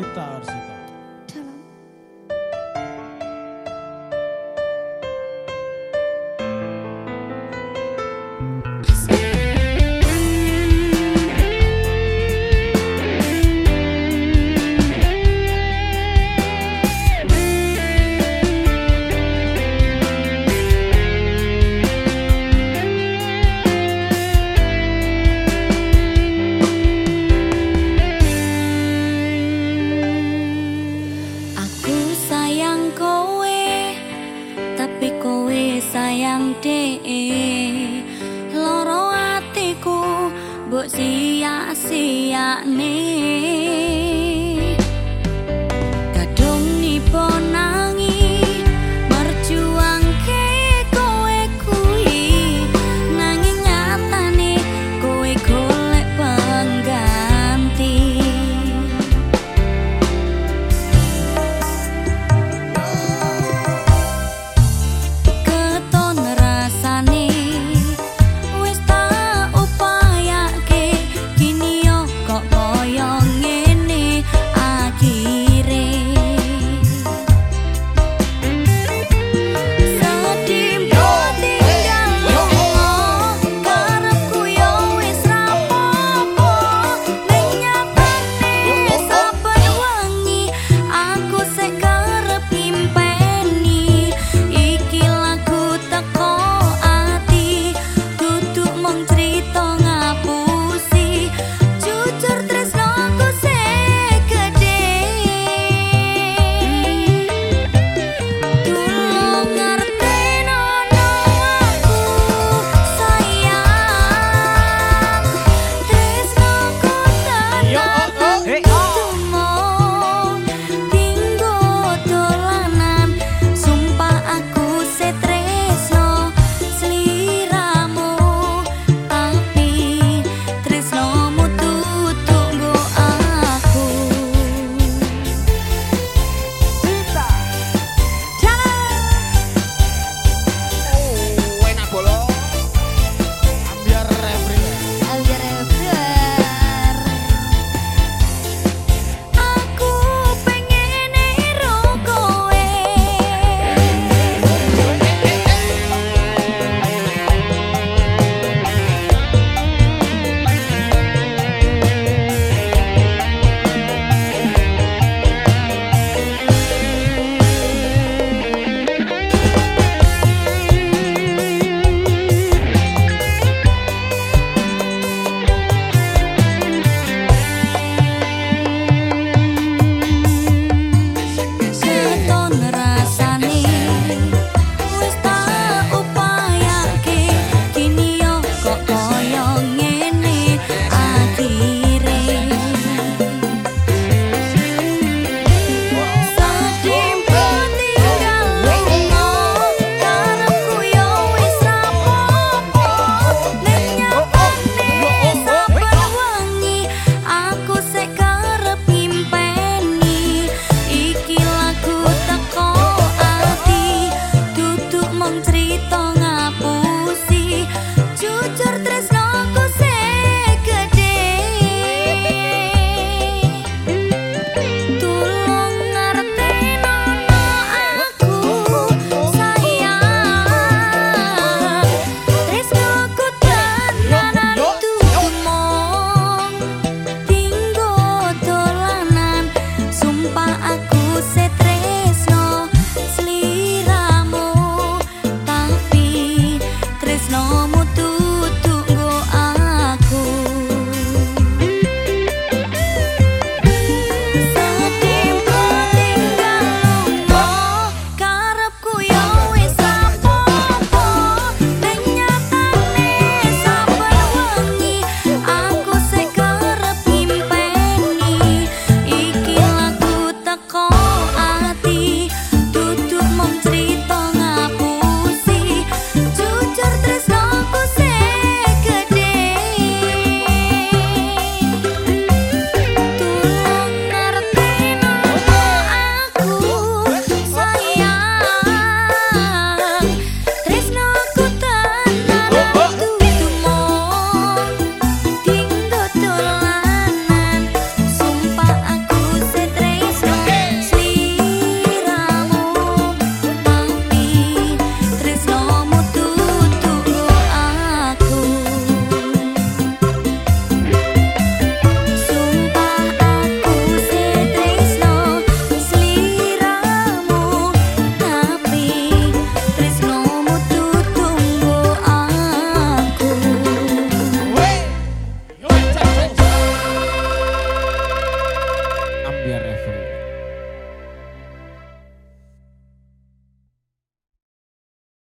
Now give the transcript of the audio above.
agitar-se. Sayang dee loro atiku mbok sia-siane